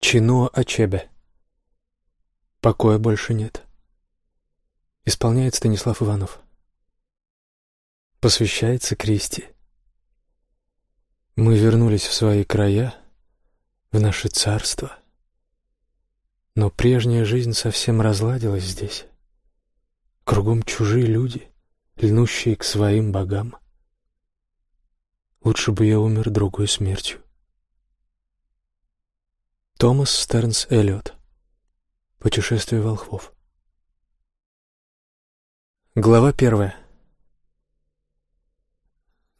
Чино Ачебе. Покоя больше нет. Исполняет Станислав Иванов. Посвящается Кристи. Мы вернулись в свои края, в наше царство. Но прежняя жизнь совсем разладилась здесь. Кругом чужие люди, льнущие к своим богам. Лучше бы я умер другой смертью. Томас Стернс Эллиот. Путешествие волхвов. Глава первая.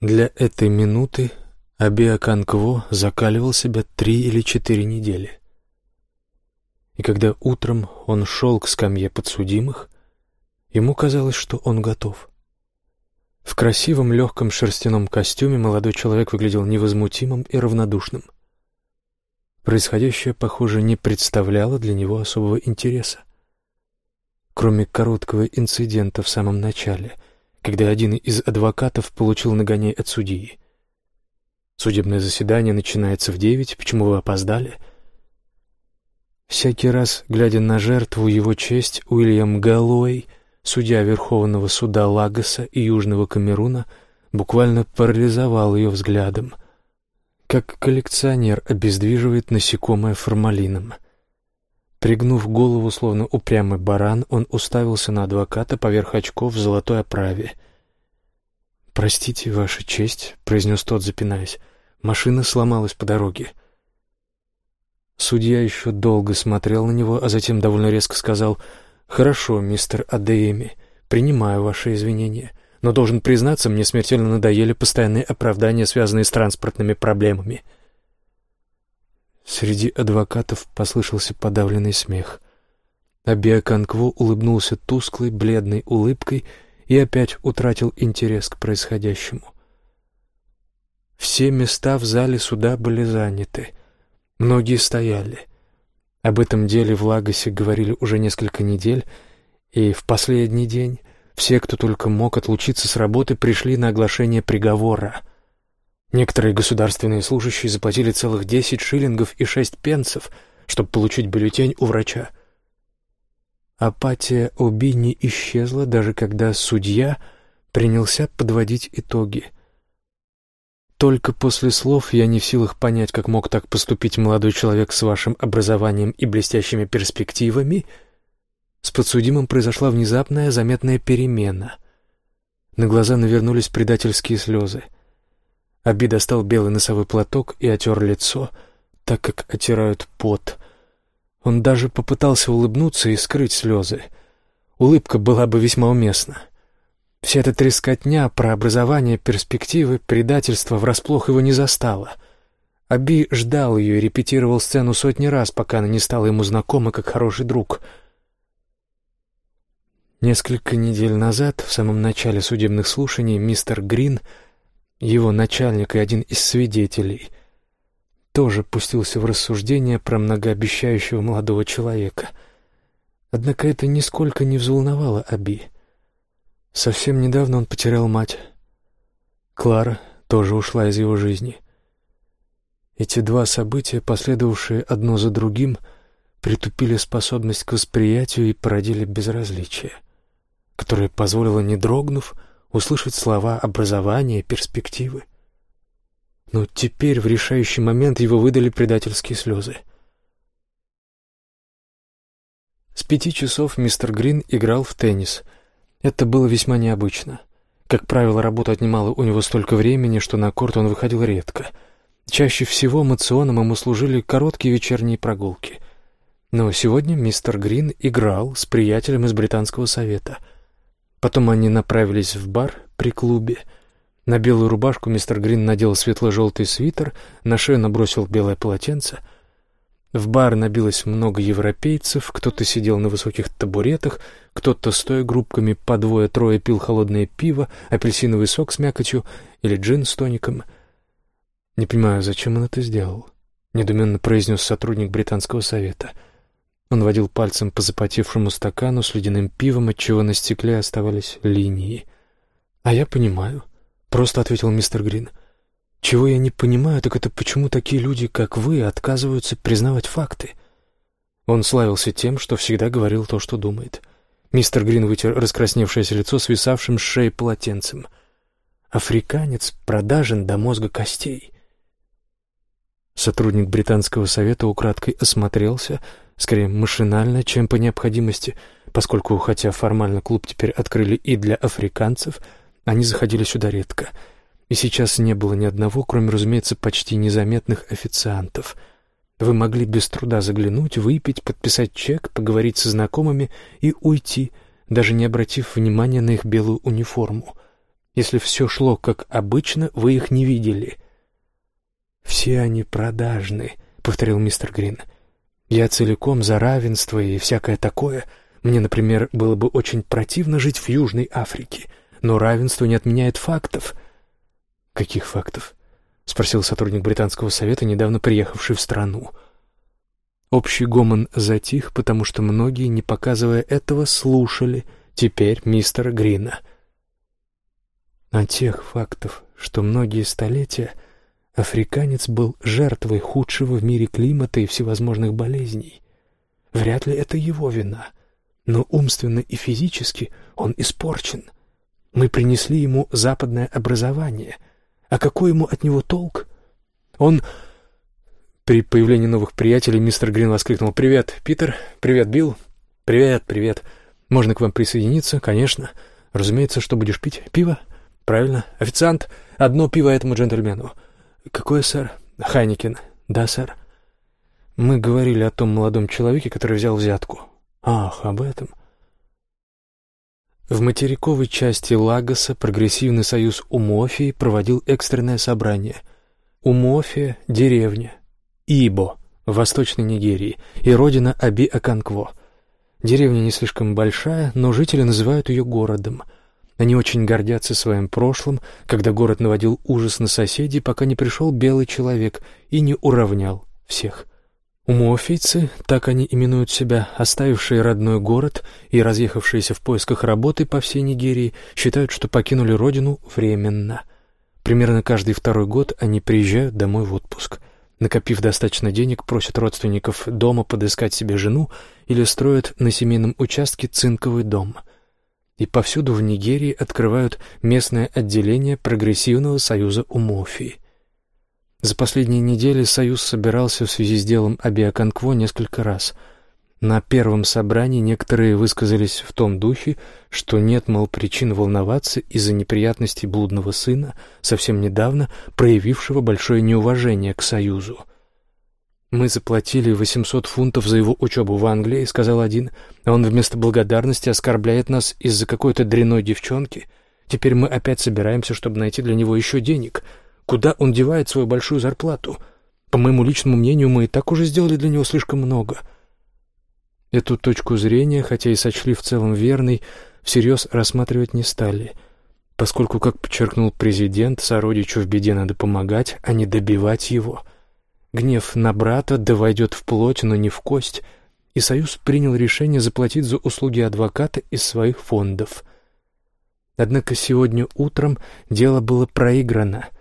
Для этой минуты Абиа Канкво закаливал себя три или четыре недели. И когда утром он шел к скамье подсудимых, ему казалось, что он готов. В красивом легком шерстяном костюме молодой человек выглядел невозмутимым и равнодушным. Происходящее, похоже, не представляло для него особого интереса. Кроме короткого инцидента в самом начале, когда один из адвокатов получил нагоняй от судьи. Судебное заседание начинается в девять, почему вы опоздали? Всякий раз, глядя на жертву его честь, Уильям Галлоуэй, судья Верховного суда Лагоса и Южного Камеруна, буквально парализовал ее взглядом — как коллекционер обездвиживает насекомое формалином. Пригнув голову, словно упрямый баран, он уставился на адвоката поверх очков в золотой оправе. «Простите, Ваша честь», — произнес тот, запинаясь, — «машина сломалась по дороге». Судья еще долго смотрел на него, а затем довольно резко сказал «Хорошо, мистер Адееми, принимаю ваши извинения но должен признаться, мне смертельно надоели постоянные оправдания, связанные с транспортными проблемами. Среди адвокатов послышался подавленный смех. Абиа Канкво улыбнулся тусклой, бледной улыбкой и опять утратил интерес к происходящему. Все места в зале суда были заняты. Многие стояли. Об этом деле в Лагосе говорили уже несколько недель, и в последний день все, кто только мог отлучиться с работы, пришли на оглашение приговора. Некоторые государственные служащие заплатили целых десять шиллингов и шесть пенсов, чтобы получить бюллетень у врача. Апатия Оби не исчезла, даже когда судья принялся подводить итоги. Только после слов я не в силах понять, как мог так поступить молодой человек с вашим образованием и блестящими перспективами — с подсудимым произошла внезапная заметная перемена. На глаза навернулись предательские слезы. Аби достал белый носовой платок и отер лицо, так как отирают пот. Он даже попытался улыбнуться и скрыть слезы. Улыбка была бы весьма уместна. Вся эта трескотня про образование, перспективы, предательство врасплох его не застала. Аби ждал ее и репетировал сцену сотни раз, пока она не стала ему знакома как хороший друг — Несколько недель назад, в самом начале судебных слушаний, мистер Грин, его начальник и один из свидетелей, тоже пустился в рассуждение про многообещающего молодого человека. Однако это нисколько не взволновало Аби. Совсем недавно он потерял мать. Клара тоже ушла из его жизни. Эти два события, последовавшие одно за другим, притупили способность к восприятию и породили безразличие которая позволила, не дрогнув, услышать слова образования, перспективы. Но теперь, в решающий момент, его выдали предательские слезы. С пяти часов мистер Грин играл в теннис. Это было весьма необычно. Как правило, работа отнимала у него столько времени, что на корт он выходил редко. Чаще всего мационом ему служили короткие вечерние прогулки. Но сегодня мистер Грин играл с приятелем из Британского совета — Потом они направились в бар при клубе. На белую рубашку мистер Грин надел светло-желтый свитер, на шею набросил белое полотенце. В бар набилось много европейцев, кто-то сидел на высоких табуретах, кто-то, стоя группками по двое-трое, пил холодное пиво, апельсиновый сок с мякотью или джин с тоником. «Не понимаю, зачем он это сделал?» — недуменно произнес сотрудник британского совета — он водил пальцем по запотевшему стакану с ледяным пивом, отчего на стекле оставались линии. «А я понимаю», — просто ответил мистер Грин. Чего я не понимаю, так это почему такие люди, как вы, отказываются признавать факты?» Он славился тем, что всегда говорил то, что думает. Мистер Грин вытер раскрасневшееся лицо свисавшим с шеи полотенцем. «Африканец продажен до мозга костей». Сотрудник британского совета украдкой осмотрелся, скорее машинально, чем по необходимости, поскольку, хотя формально клуб теперь открыли и для африканцев, они заходили сюда редко. И сейчас не было ни одного, кроме, разумеется, почти незаметных официантов — вы могли без труда заглянуть, выпить, подписать чек, поговорить со знакомыми и уйти, даже не обратив внимания на их белую униформу. Если все шло как обычно, вы их не видели. «Все они продажны», — повторил мистер Грин. «Я целиком за равенство и всякое такое. Мне, например, было бы очень противно жить в Южной Африке, но равенство не отменяет фактов». «Каких фактов?» — спросил сотрудник британского совета, недавно приехавший в страну. Общий гомон затих, потому что многие, не показывая этого, слушали теперь мистера Грина. А тех фактов, что многие столетия африканец был жертвой худшего в мире климата и всевозможных болезней. Вряд ли это его вина, но умственно и физически он испорчен. Мы принесли ему западное образование — а какой ему от него толк? Он... При появлении новых приятелей мистер Грин воскликнул «Привет, Питер! Привет, Билл! Привет, привет! Можно к вам присоединиться? Конечно. Разумеется, что будешь пить? Пиво? Правильно. Официант, одно пиво этому джентльмену. Какое, сэр? Хайникин. Да, сэр. Мы говорили о том молодом человеке, который взял взятку. Ах, об этом. В материковой части Лагоса прогрессивный союз Умофии проводил экстренное собрание. Умофия — деревня. Ибо — в Восточной Нигерии и родина Аби-Аканкво. Деревня не слишком большая, но жители называют ее городом. Они очень гордятся своим прошлым, когда город наводил ужас на соседей, пока не пришел белый человек и не уравнял всех. Умофийцы, так они именуют себя, оставившие родной город и разъехавшиеся в поисках работы по всей Нигерии, считают, что покинули родину временно. Примерно каждый второй год они приезжают домой в отпуск. Накопив достаточно денег, просят родственников дома подыскать себе жену или строят на семейном участке цинковый дом. И повсюду в Нигерии открывают местное отделение Прогрессивного союза Умофии – за последние недели Союз собирался в связи с делом Абиаканкво несколько раз. На первом собрании некоторые высказались в том духе, что нет, мол, причин волноваться из-за неприятностей блудного сына, совсем недавно проявившего большое неуважение к Союзу. «Мы заплатили 800 фунтов за его учебу в Англии», — сказал один, «а он вместо благодарности оскорбляет нас из-за какой-то дряной девчонки. Теперь мы опять собираемся, чтобы найти для него еще денег». Куда он девает свою большую зарплату? По моему личному мнению, мы и так уже сделали для него слишком много. Эту точку зрения, хотя и сочли в целом верной, всерьез рассматривать не стали, поскольку, как подчеркнул президент, сородичу в беде надо помогать, а не добивать его. Гнев на брата да войдет в плоть, но не в кость, и Союз принял решение заплатить за услуги адвоката из своих фондов. Однако сегодня утром дело было проиграно —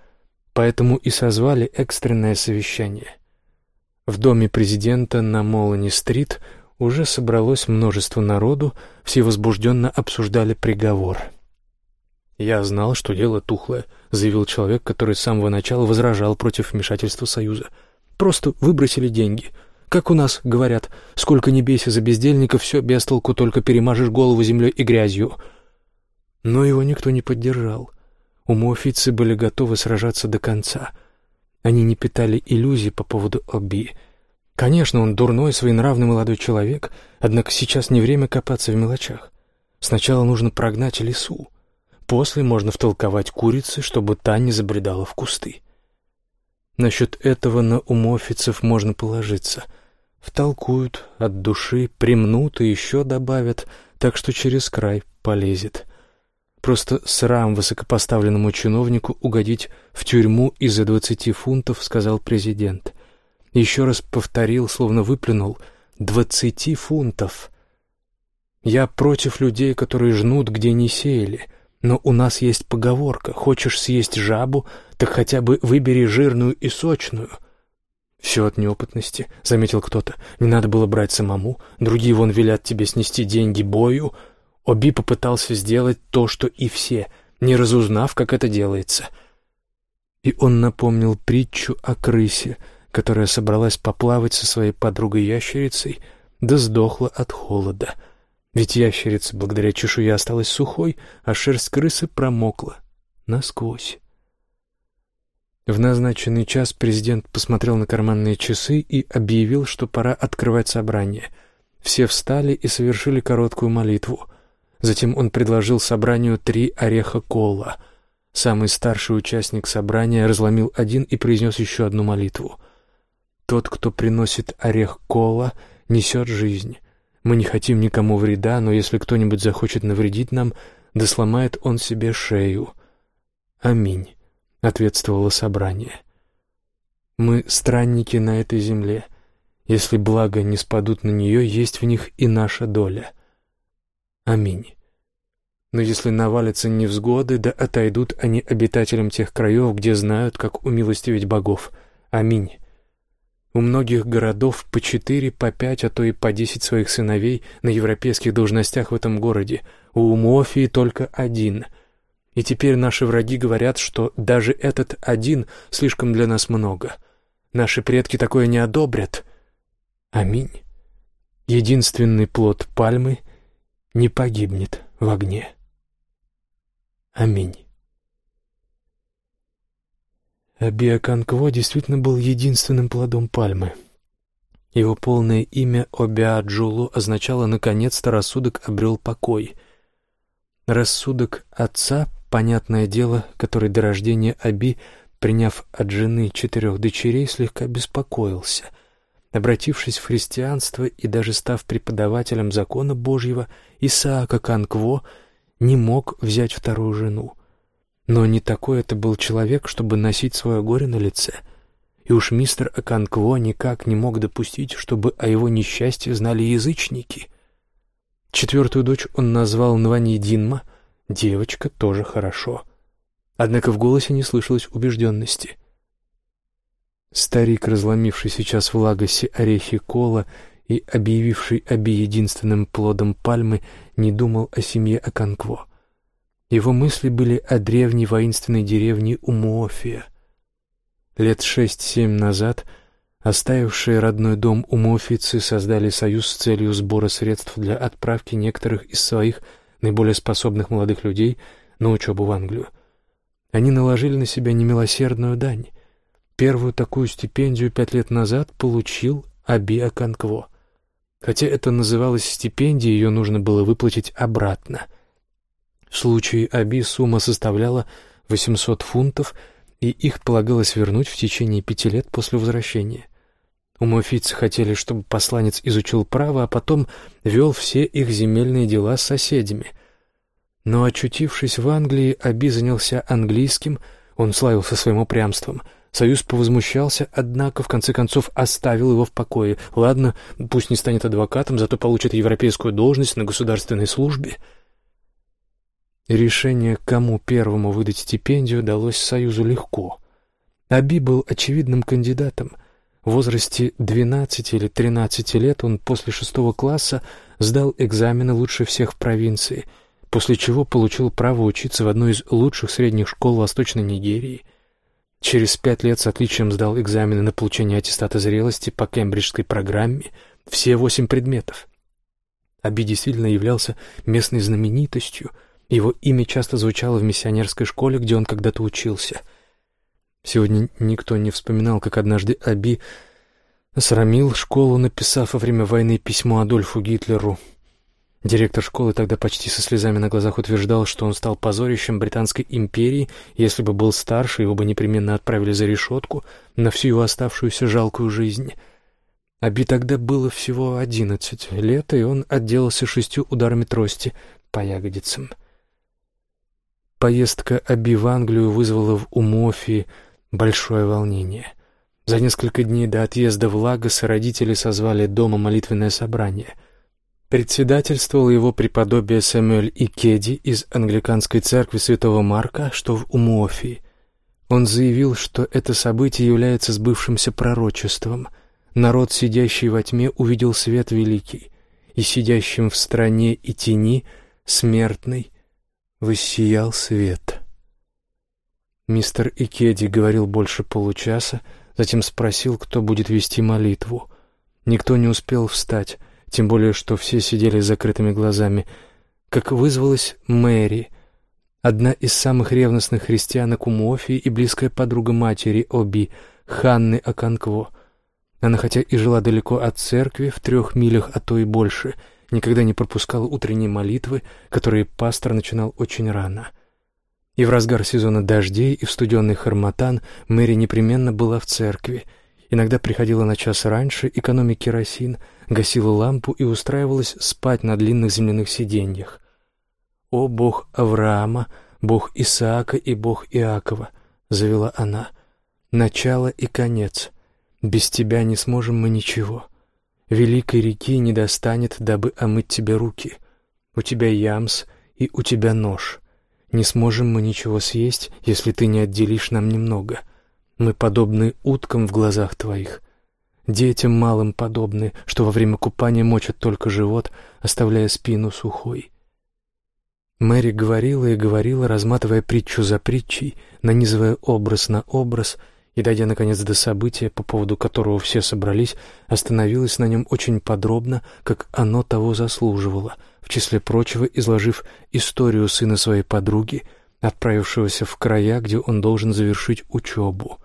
поэтому и созвали экстренное совещание. В доме президента на Молани-стрит уже собралось множество народу, все возбужденно обсуждали приговор. «Я знал, что дело тухлое», — заявил человек, который с самого начала возражал против вмешательства Союза. «Просто выбросили деньги. Как у нас говорят, сколько не бейся за бездельников, все без толку, только перемажешь голову землей и грязью». Но его никто не поддержал. Умофийцы были готовы сражаться до конца. Они не питали иллюзий по поводу Оби. Конечно, он дурной, своенравный молодой человек, однако сейчас не время копаться в мелочах. Сначала нужно прогнать лису. После можно втолковать курице, чтобы та не забредала в кусты. Насчет этого на умофицев можно положиться. Втолкуют от души, примнут и еще добавят, так что через край полезет. Просто срам высокопоставленному чиновнику угодить в тюрьму из-за двадцати фунтов, сказал президент. Еще раз повторил, словно выплюнул, двадцати фунтов. Я против людей, которые жнут, где не сеяли. Но у нас есть поговорка «Хочешь съесть жабу, так хотя бы выбери жирную и сочную». «Все от неопытности», — заметил кто-то. «Не надо было брать самому. Другие вон велят тебе снести деньги бою». Оби попытался сделать то, что и все, не разузнав, как это делается. И он напомнил притчу о крысе, которая собралась поплавать со своей подругой-ящерицей, да сдохла от холода. Ведь ящерица благодаря чешуе осталась сухой, а шерсть крысы промокла насквозь. В назначенный час президент посмотрел на карманные часы и объявил, что пора открывать собрание. Все встали и совершили короткую молитву. Затем он предложил собранию три ореха кола. Самый старший участник собрания разломил один и произнес еще одну молитву. «Тот, кто приносит орех кола, несет жизнь. Мы не хотим никому вреда, но если кто-нибудь захочет навредить нам, да сломает он себе шею. Аминь» ответствовало собрание. Мы странники на этой земле. Если блага не спадут на нее, есть в них и наша доля. Аминь. Но если навалятся невзгоды, да отойдут они обитателям тех краев, где знают, как умилостивить богов. Аминь. У многих городов по четыре, по пять, а то и по десять своих сыновей на европейских должностях в этом городе. У Мофии только один — и теперь наши враги говорят, что даже этот один слишком для нас много. Наши предки такое не одобрят. Аминь. Единственный плод пальмы не погибнет в огне. Аминь. Абиаканкво действительно был единственным плодом пальмы. Его полное имя Обиаджулу означало «наконец-то рассудок обрел покой». Рассудок отца понятное дело, который до рождения Аби, приняв от жены четырех дочерей, слегка беспокоился. Обратившись в христианство и даже став преподавателем закона Божьего, Исаака Канкво не мог взять вторую жену. Но не такой это был человек, чтобы носить свое горе на лице. И уж мистер Аканкво никак не мог допустить, чтобы о его несчастье знали язычники. Четвертую дочь он назвал Нвани Динма — Девочка тоже хорошо. Однако в голосе не слышалось убежденности. Старик, разломивший сейчас в Лагосе орехи кола и объявивший Аби единственным плодом пальмы, не думал о семье Аканкво. Его мысли были о древней воинственной деревне Умуофия. Лет шесть-семь назад оставившие родной дом умуофийцы создали союз с целью сбора средств для отправки некоторых из своих наиболее способных молодых людей на учебу в Англию. Они наложили на себя немилосердную дань. Первую такую стипендию пять лет назад получил Аби Аканкво. Хотя это называлось стипендией, ее нужно было выплатить обратно. В случае Аби сумма составляла 800 фунтов, и их полагалось вернуть в течение пяти лет после возвращения. Умофийцы хотели, чтобы посланец изучил право, а потом вел все их земельные дела с соседями. Но, очутившись в Англии, Аби занялся английским, он славился своим упрямством. Союз повозмущался, однако, в конце концов, оставил его в покое. Ладно, пусть не станет адвокатом, зато получит европейскую должность на государственной службе. Решение, кому первому выдать стипендию, далось Союзу легко. Аби был очевидным кандидатом — в возрасте 12 или 13 лет он после шестого класса сдал экзамены лучше всех в провинции, после чего получил право учиться в одной из лучших средних школ Восточной Нигерии. Через пять лет с отличием сдал экзамены на получение аттестата зрелости по кембриджской программе, все восемь предметов. Аби действительно являлся местной знаменитостью, его имя часто звучало в миссионерской школе, где он когда-то учился — Сегодня никто не вспоминал, как однажды Аби срамил школу, написав во время войны письмо Адольфу Гитлеру. Директор школы тогда почти со слезами на глазах утверждал, что он стал позорищем Британской империи, если бы был старше, его бы непременно отправили за решетку на всю его оставшуюся жалкую жизнь. Аби тогда было всего одиннадцать лет, и он отделался шестью ударами трости по ягодицам. Поездка Аби в Англию вызвала в Умофии большое волнение. За несколько дней до отъезда в Лагос родители созвали дома молитвенное собрание. Председательствовал его преподобие Сэмюэль Икеди из англиканской церкви святого Марка, что в Умуофии. Он заявил, что это событие является сбывшимся пророчеством. Народ, сидящий во тьме, увидел свет великий, и сидящим в стране и тени, смертный, воссиял свет. Мистер Икеди говорил больше получаса, затем спросил, кто будет вести молитву. Никто не успел встать, тем более, что все сидели с закрытыми глазами. Как вызвалась Мэри, одна из самых ревностных христианок у Мофи и близкая подруга матери Оби, Ханны Аканкво. Она, хотя и жила далеко от церкви, в трех милях, а то и больше, никогда не пропускала утренние молитвы, которые пастор начинал очень рано. И в разгар сезона дождей, и в студенный Харматан Мэри непременно была в церкви. Иногда приходила на час раньше, экономя керосин, гасила лампу и устраивалась спать на длинных земляных сиденьях. «О, Бог Авраама, Бог Исаака и Бог Иакова!» — завела она. «Начало и конец. Без тебя не сможем мы ничего. Великой реки не достанет, дабы омыть тебе руки. У тебя ямс и у тебя нож». Не сможем мы ничего съесть, если ты не отделишь нам немного. Мы подобны уткам в глазах твоих. Детям малым подобны, что во время купания мочат только живот, оставляя спину сухой. Мэри говорила и говорила, разматывая притчу за притчей, нанизывая образ на образ, и, дойдя наконец до события, по поводу которого все собрались, остановилась на нем очень подробно, как оно того заслуживало — в числе прочего изложив историю сына своей подруги, отправившегося в края, где он должен завершить учебу.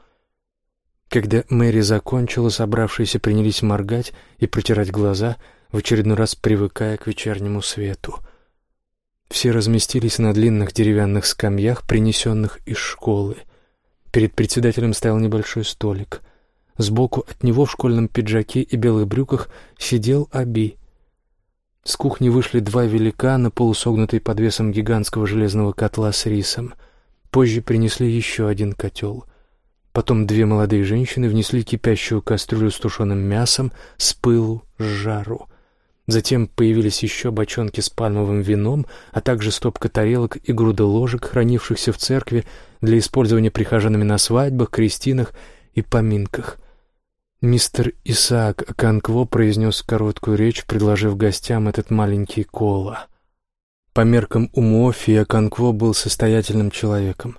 Когда Мэри закончила, собравшиеся принялись моргать и протирать глаза, в очередной раз привыкая к вечернему свету. Все разместились на длинных деревянных скамьях, принесенных из школы. Перед председателем стоял небольшой столик. Сбоку от него в школьном пиджаке и белых брюках сидел Аби, с кухни вышли два великана, полусогнутые под весом гигантского железного котла с рисом. Позже принесли еще один котел. Потом две молодые женщины внесли кипящую кастрюлю с тушеным мясом с пылу, с жару. Затем появились еще бочонки с пальмовым вином, а также стопка тарелок и груда ложек, хранившихся в церкви для использования прихожанами на свадьбах, крестинах и поминках — Мистер Исаак Канкво произнес короткую речь, предложив гостям этот маленький кола. По меркам Умуофия Канкво был состоятельным человеком.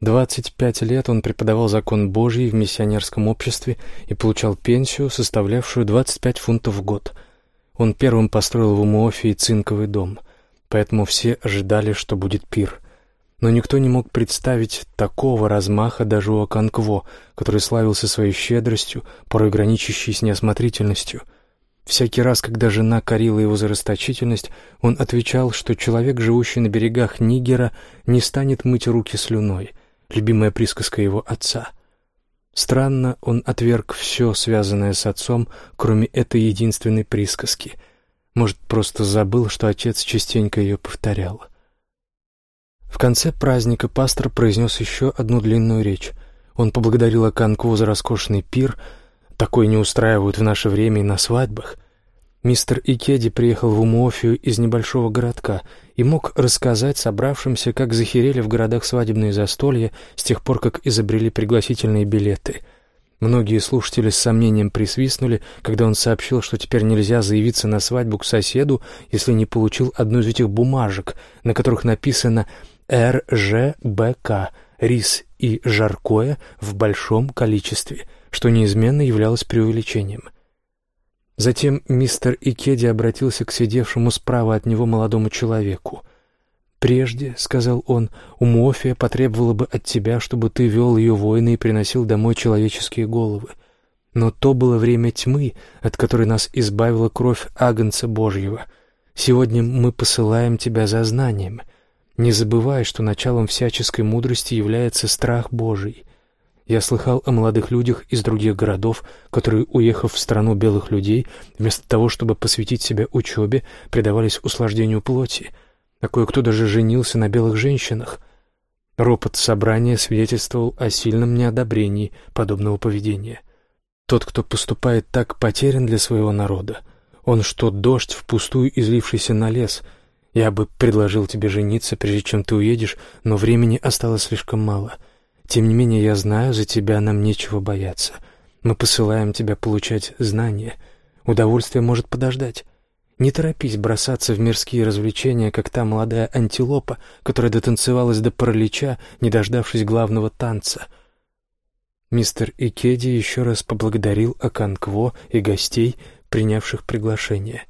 Двадцать пять лет он преподавал закон Божий в миссионерском обществе и получал пенсию, составлявшую двадцать пять фунтов в год. Он первым построил в Умуофии цинковый дом, поэтому все ожидали, что будет пир но никто не мог представить такого размаха даже у Аканкво, который славился своей щедростью, порой граничащей с неосмотрительностью. Всякий раз, когда жена корила его за расточительность, он отвечал, что человек, живущий на берегах Нигера, не станет мыть руки слюной, любимая присказка его отца. Странно, он отверг все, связанное с отцом, кроме этой единственной присказки. Может, просто забыл, что отец частенько ее повторял. В конце праздника пастор произнес еще одну длинную речь. Он поблагодарил Аканкву за роскошный пир. Такой не устраивают в наше время и на свадьбах. Мистер Икеди приехал в Умофию из небольшого городка и мог рассказать собравшимся, как захерели в городах свадебные застолья с тех пор, как изобрели пригласительные билеты. Многие слушатели с сомнением присвистнули, когда он сообщил, что теперь нельзя заявиться на свадьбу к соседу, если не получил одну из этих бумажек, на которых написано РЖБК – рис и жаркое в большом количестве, что неизменно являлось преувеличением. Затем мистер Икеди обратился к сидевшему справа от него молодому человеку. «Прежде, — сказал он, — Умофия потребовала бы от тебя, чтобы ты вел ее войны и приносил домой человеческие головы. Но то было время тьмы, от которой нас избавила кровь Агнца Божьего. Сегодня мы посылаем тебя за знанием. Не забывай, что началом всяческой мудрости является страх Божий. Я слыхал о молодых людях из других городов, которые, уехав в страну белых людей, вместо того, чтобы посвятить себя учебе, предавались услаждению плоти, а кое-кто даже женился на белых женщинах. Ропот собрания свидетельствовал о сильном неодобрении подобного поведения. Тот, кто поступает так, потерян для своего народа. Он что, дождь, впустую излившийся на лес? Я бы предложил тебе жениться, прежде чем ты уедешь, но времени осталось слишком мало. Тем не менее, я знаю, за тебя нам нечего бояться. Мы посылаем тебя получать знания. Удовольствие может подождать. Не торопись бросаться в мирские развлечения, как та молодая антилопа, которая дотанцевалась до паралича, не дождавшись главного танца. Мистер Икеди еще раз поблагодарил Аканкво и гостей, принявших приглашение.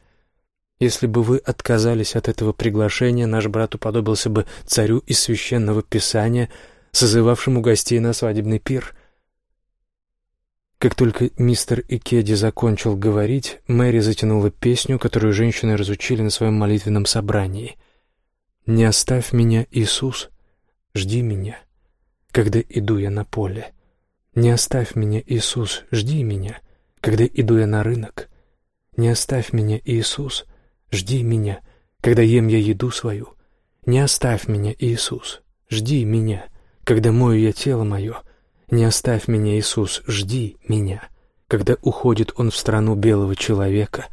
Если бы вы отказались от этого приглашения, наш брат уподобился бы царю из священного писания, созывавшему гостей на свадебный пир — как только мистер Икеди закончил говорить, Мэри затянула песню, которую женщины разучили на своем молитвенном собрании. «Не оставь меня, Иисус, жди меня, когда иду я на поле. Не оставь меня, Иисус, жди меня, когда иду я на рынок. Не оставь меня, Иисус, жди меня, когда ем я еду свою. Не оставь меня, Иисус, жди меня, когда мою я тело мое» Не оставь меня, Иисус, жди меня. Когда уходит он в страну белого человека,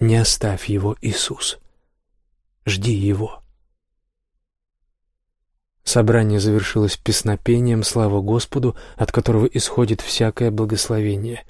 не оставь его, Иисус. Жди его. Собрание завершилось песнопением «Слава Господу», от которого исходит всякое благословение.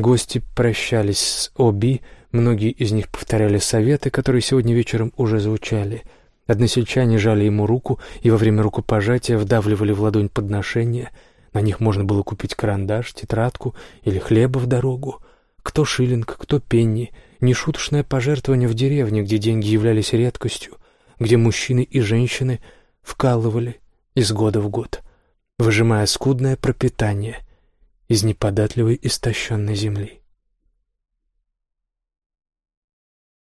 Гости прощались с Оби, многие из них повторяли советы, которые сегодня вечером уже звучали — Односельчане жали ему руку и во время рукопожатия вдавливали в ладонь подношения. На них можно было купить карандаш, тетрадку или хлеба в дорогу. Кто шиллинг, кто пенни. Нешуточное пожертвование в деревне, где деньги являлись редкостью, где мужчины и женщины вкалывали из года в год, выжимая скудное пропитание из неподатливой истощенной земли.